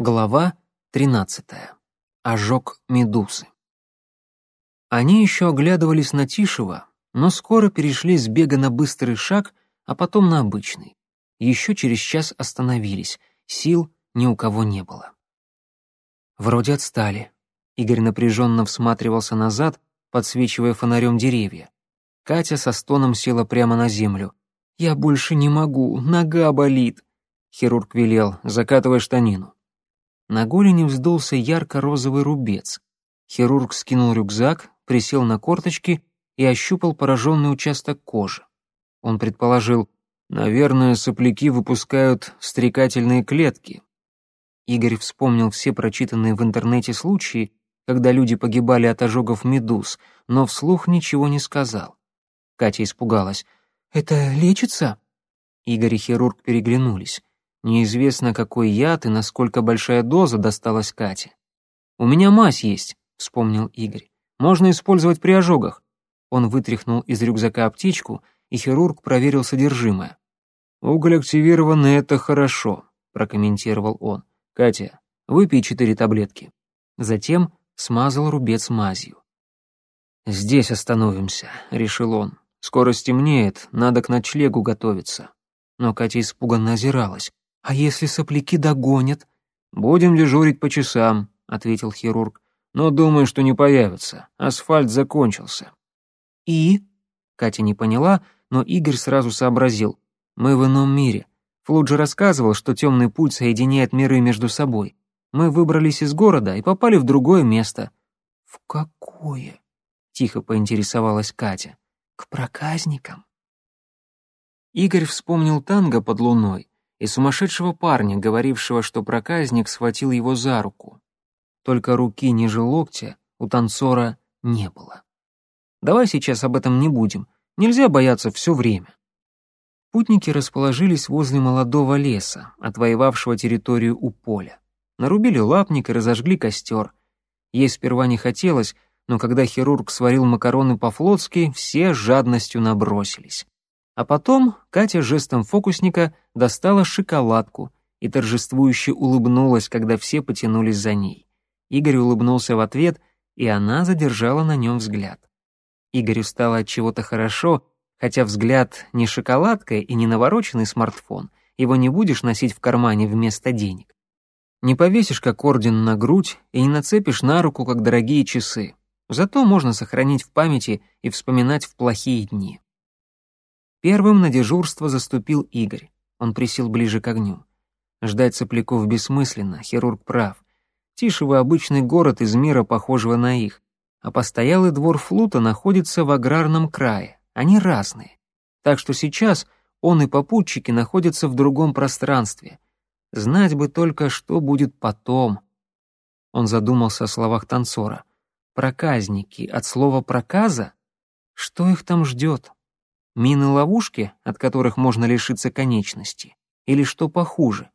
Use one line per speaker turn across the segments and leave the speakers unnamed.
Глава 13. Ожог медузы. Они еще оглядывались на Тишева, но скоро перешли с бега на быстрый шаг, а потом на обычный. Еще через час остановились, сил ни у кого не было. Вроде отстали. Игорь напряженно всматривался назад, подсвечивая фонарем деревья. Катя со стоном села прямо на землю. «Я больше не могу, нога болит», — хирург велел, закатывая штанину. На голени вздулся ярко-розовый рубец. Хирург скинул рюкзак, присел на корточки и ощупал пораженный участок кожи. Он предположил, наверное, сопляки выпускают стрекательные клетки. Игорь вспомнил все прочитанные в интернете случаи, когда люди погибали от ожогов медуз, но вслух ничего не сказал. Катя испугалась. «Это лечится?» Игорь и хирург переглянулись. Неизвестно, какой яд и насколько большая доза досталась Кате. «У меня мазь есть», — вспомнил Игорь. «Можно использовать при ожогах». Он вытряхнул из рюкзака аптечку, и хирург проверил содержимое. «Уголь активированный — это хорошо», — прокомментировал он. «Катя, выпей четыре таблетки». Затем смазал рубец мазью. «Здесь остановимся», — решил он. «Скоро стемнеет, надо к ночлегу готовиться». Но Катя испуганно озиралась. «А если сопляки догонят?» «Будем дежурить по часам», — ответил хирург. «Но думаю, что не появятся. Асфальт закончился». «И?» Катя не поняла, но Игорь сразу сообразил. «Мы в ином мире. Флуд же рассказывал, что темный путь соединяет миры между собой. Мы выбрались из города и попали в другое место». «В какое?» — тихо поинтересовалась Катя. «К проказникам?» Игорь вспомнил танго под луной и сумасшедшего парня, говорившего, что проказник схватил его за руку. Только руки ниже локтя у танцора не было. Давай сейчас об этом не будем, нельзя бояться все время. Путники расположились возле молодого леса, отвоевавшего территорию у поля. Нарубили лапник и разожгли костер. Ей сперва не хотелось, но когда хирург сварил макароны по-флотски, все жадностью набросились. А потом Катя жестом фокусника достала шоколадку и торжествующе улыбнулась, когда все потянулись за ней. Игорь улыбнулся в ответ, и она задержала на нем взгляд. Игорю стало от чего-то хорошо, хотя взгляд не шоколадка и не навороченный смартфон, его не будешь носить в кармане вместо денег. Не повесишь как орден на грудь и не нацепишь на руку как дорогие часы. Зато можно сохранить в памяти и вспоминать в плохие дни. Первым на дежурство заступил Игорь. Он присел ближе к огню. Ждать сопляков бессмысленно, хирург прав. Тишево обычный город из мира, похожего на их. А постоялый двор флута находится в аграрном крае. Они разные. Так что сейчас он и попутчики находятся в другом пространстве. Знать бы только, что будет потом. Он задумался о словах танцора. Проказники от слова «проказа»? Что их там ждет? Мины-ловушки, от которых можно лишиться конечности? Или что похуже?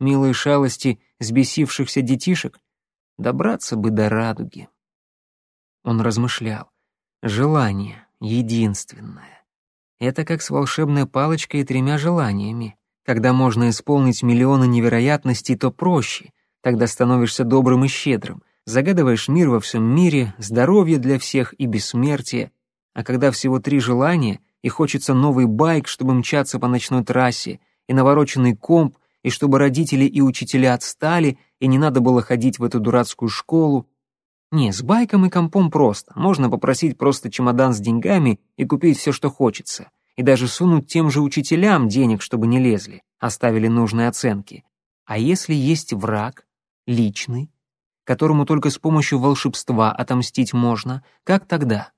Милые шалости сбесившихся детишек? Добраться бы до радуги. Он размышлял. Желание единственное. Это как с волшебной палочкой и тремя желаниями. Когда можно исполнить миллионы невероятностей, то проще. Тогда становишься добрым и щедрым. Загадываешь мир во всем мире, здоровье для всех и бессмертие. А когда всего три желания, и хочется новый байк, чтобы мчаться по ночной трассе, и навороченный комп, и чтобы родители и учителя отстали, и не надо было ходить в эту дурацкую школу. Не, с байком и компом просто. Можно попросить просто чемодан с деньгами и купить все, что хочется. И даже сунуть тем же учителям денег, чтобы не лезли, оставили нужные оценки. А если есть враг, личный, которому только с помощью волшебства отомстить можно, как тогда?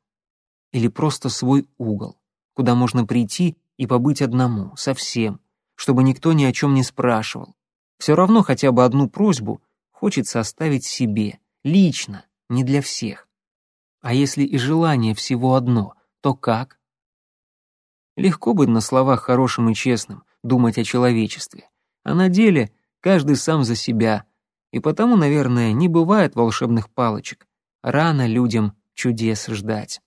Или просто свой угол, куда можно прийти и побыть одному, совсем, чтобы никто ни о чем не спрашивал. Все равно хотя бы одну просьбу хочется оставить себе, лично, не для всех. А если и желание всего одно, то как? Легко быть на словах хорошим и честным, думать о человечестве, а на деле каждый сам за себя, и потому, наверное, не бывает волшебных палочек. Рано людям чудес ждать.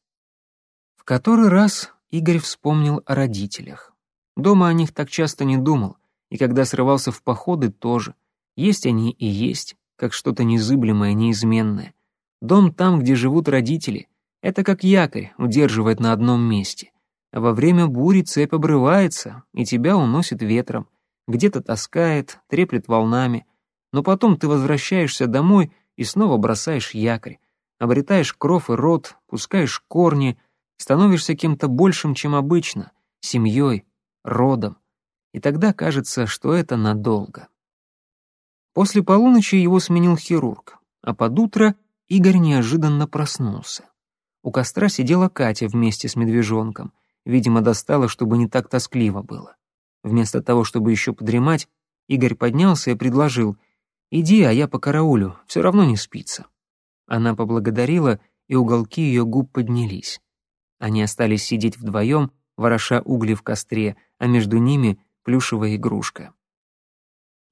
В который раз Игорь вспомнил о родителях. Дома о них так часто не думал, и когда срывался в походы, тоже. Есть они и есть, как что-то незыблемое, неизменное. Дом там, где живут родители. Это как якорь, удерживает на одном месте. А во время бури цепь обрывается, и тебя уносит ветром. Где-то таскает, треплет волнами. Но потом ты возвращаешься домой и снова бросаешь якорь. Обретаешь кров и рот, пускаешь корни, становишься кем-то большим, чем обычно, семьей, родом. И тогда кажется, что это надолго. После полуночи его сменил хирург, а под утро Игорь неожиданно проснулся. У костра сидела Катя вместе с медвежонком. Видимо, достала, чтобы не так тоскливо было. Вместо того, чтобы еще подремать, Игорь поднялся и предложил «Иди, а я по караулю, все равно не спится». Она поблагодарила, и уголки ее губ поднялись. Они остались сидеть вдвоем, вороша угли в костре, а между ними плюшевая игрушка.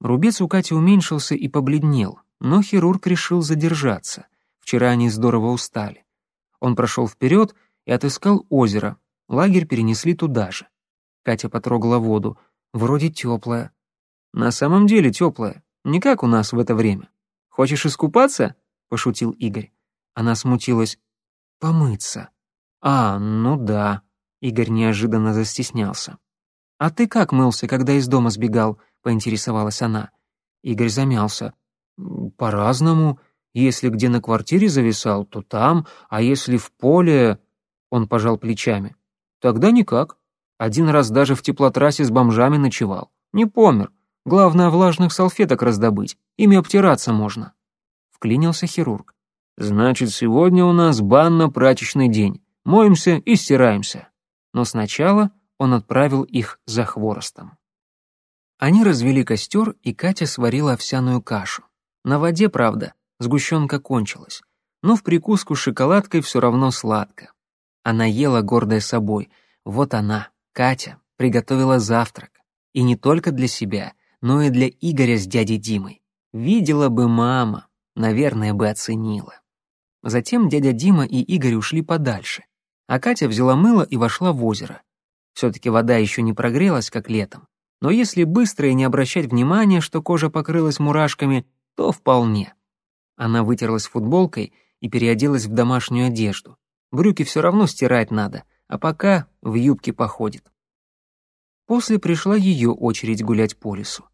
Рубец у Кати уменьшился и побледнел, но хирург решил задержаться. Вчера они здорово устали. Он прошел вперед и отыскал озеро. Лагерь перенесли туда же. Катя потрогала воду. Вроде теплая. На самом деле теплая. Не как у нас в это время. Хочешь искупаться? Пошутил Игорь. Она смутилась. Помыться. А, ну да. Игорь неожиданно застеснялся. «А ты как мылся, когда из дома сбегал?» — поинтересовалась она. Игорь замялся. «По-разному. Если где на квартире зависал, то там, а если в поле...» Он пожал плечами. «Тогда никак. Один раз даже в теплотрассе с бомжами ночевал. Не помер. Главное, влажных салфеток раздобыть. Ими обтираться можно». Вклинился хирург. «Значит, сегодня у нас банно-прачечный день. Моемся и стираемся. Но сначала он отправил их за хворостом. Они развели костер, и Катя сварила овсяную кашу. На воде, правда, сгущенка кончилась, но в прикуску с шоколадкой все равно сладко. Она ела, гордая собой. Вот она, Катя, приготовила завтрак. И не только для себя, но и для Игоря с дядей Димой. Видела бы мама, наверное, бы оценила. Затем дядя Дима и Игорь ушли подальше, а Катя взяла мыло и вошла в озеро. Все-таки вода еще не прогрелась, как летом. Но если быстро и не обращать внимания, что кожа покрылась мурашками, то вполне. Она вытерлась футболкой и переоделась в домашнюю одежду. Брюки все равно стирать надо, а пока в юбке походит. После пришла ее очередь гулять по лесу.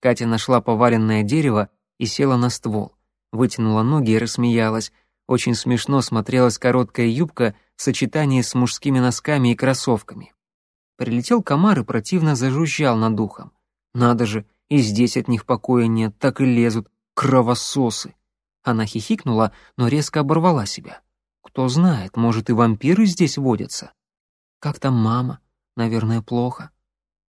Катя нашла поваленное дерево и села на ствол. Вытянула ноги и рассмеялась. Очень смешно смотрелась короткая юбка в сочетании с мужскими носками и кроссовками. Прилетел комар и противно зажужжал над ухом. Надо же, и здесь от них покоя нет, так и лезут. Кровососы. Она хихикнула, но резко оборвала себя. Кто знает, может и вампиры здесь водятся. Как там мама? Наверное, плохо.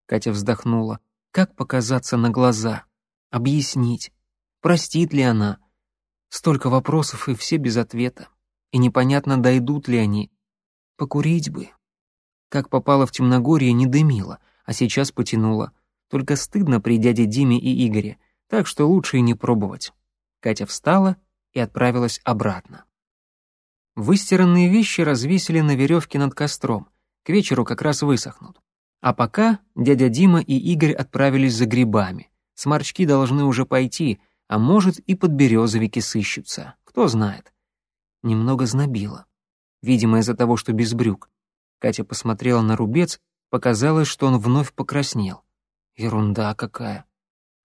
Катя вздохнула. Как показаться на глаза? Объяснить? Простит ли она? Столько вопросов и все без ответа. И непонятно, дойдут ли они. Покурить бы. Как попала в темногорье, не дымила, а сейчас потянула. Только стыдно при дяде Диме и Игоре, так что лучше и не пробовать. Катя встала и отправилась обратно. Выстиранные вещи развесили на веревке над костром. К вечеру как раз высохнут. А пока дядя Дима и Игорь отправились за грибами. Сморчки должны уже пойти, а может и подберезовики сыщутся. Кто знает. Немного знобило. Видимо, из-за того, что без брюк. Катя посмотрела на рубец, показалось, что он вновь покраснел. Ерунда какая.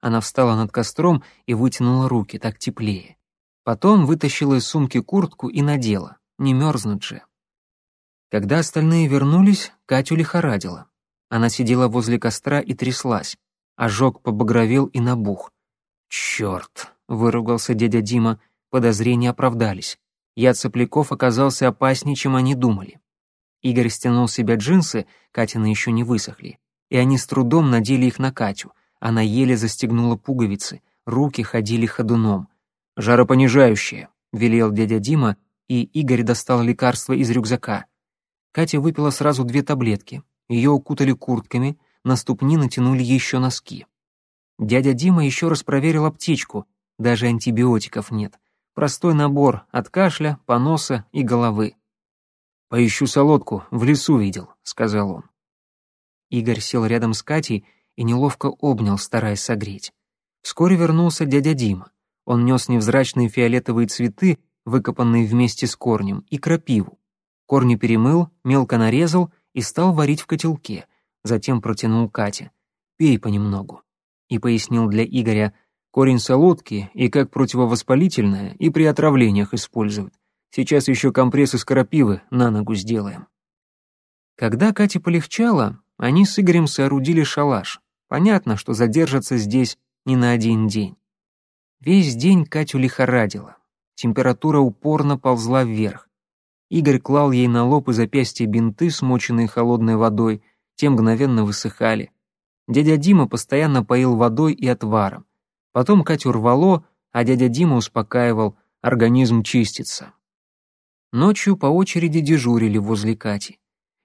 Она встала над костром и вытянула руки, так теплее. Потом вытащила из сумки куртку и надела. Не мерзнуть же. Когда остальные вернулись, Катю лихорадила. Она сидела возле костра и тряслась. Ожог побагровел и набух. «Черт!» — выругался дядя Дима. Подозрения оправдались. Яд сопляков оказался опаснее, чем они думали. Игорь стянул себе джинсы, Катины еще не высохли, и они с трудом надели их на Катю. Она еле застегнула пуговицы, руки ходили ходуном. «Жаропонижающее», — велел дядя Дима, и Игорь достал лекарство из рюкзака. Катя выпила сразу две таблетки, ее укутали куртками, на ступни натянули еще носки. Дядя Дима еще раз проверил аптечку, даже антибиотиков нет. Простой набор от кашля, поноса и головы. «Поищу солодку, в лесу видел», — сказал он. Игорь сел рядом с Катей и неловко обнял, стараясь согреть. Вскоре вернулся дядя Дима. Он нес невзрачные фиолетовые цветы, выкопанные вместе с корнем, и крапиву. Корни перемыл, мелко нарезал и стал варить в котелке, затем протянул Кате. «Пей понемногу». И пояснил для Игоря, корень солодки и как противовоспалительное, и при отравлениях используют. Сейчас еще компресс из крапивы на ногу сделаем. Когда Кате полегчало, они с Игорем соорудили шалаш. Понятно, что задержатся здесь не на один день. Весь день Катю лихорадило. Температура упорно ползла вверх. Игорь клал ей на лоб и запястье бинты, смоченные холодной водой, те мгновенно высыхали. Дядя Дима постоянно поил водой и отваром. Потом Катю рвало, а дядя Дима успокаивал, организм чистится. Ночью по очереди дежурили возле Кати.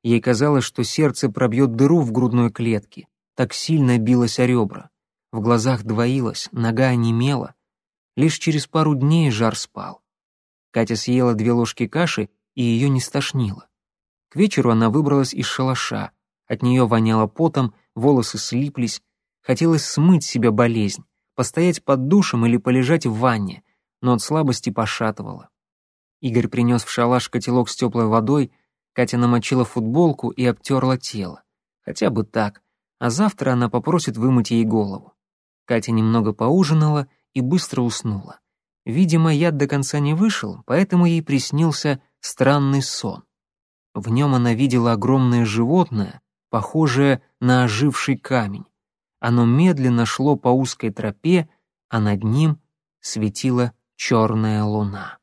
Ей казалось, что сердце пробьет дыру в грудной клетке. Так сильно билось о ребра. В глазах двоилось, нога онемела. Лишь через пару дней жар спал. Катя съела две ложки каши, и ее не стошнило. К вечеру она выбралась из шалаша. От нее воняло потом, волосы слиплись. Хотелось смыть себе болезнь, постоять под душем или полежать в ванне, но от слабости пошатывало. Игорь принес в шалаш котелок с теплой водой, Катя намочила футболку и обтерла тело. Хотя бы так, а завтра она попросит вымыть ей голову. Катя немного поужинала и быстро уснула. Видимо, яд до конца не вышел, поэтому ей приснился странный сон. В нем она видела огромное животное, похожее на оживший камень. Оно медленно шло по узкой тропе, а над ним светила черная луна.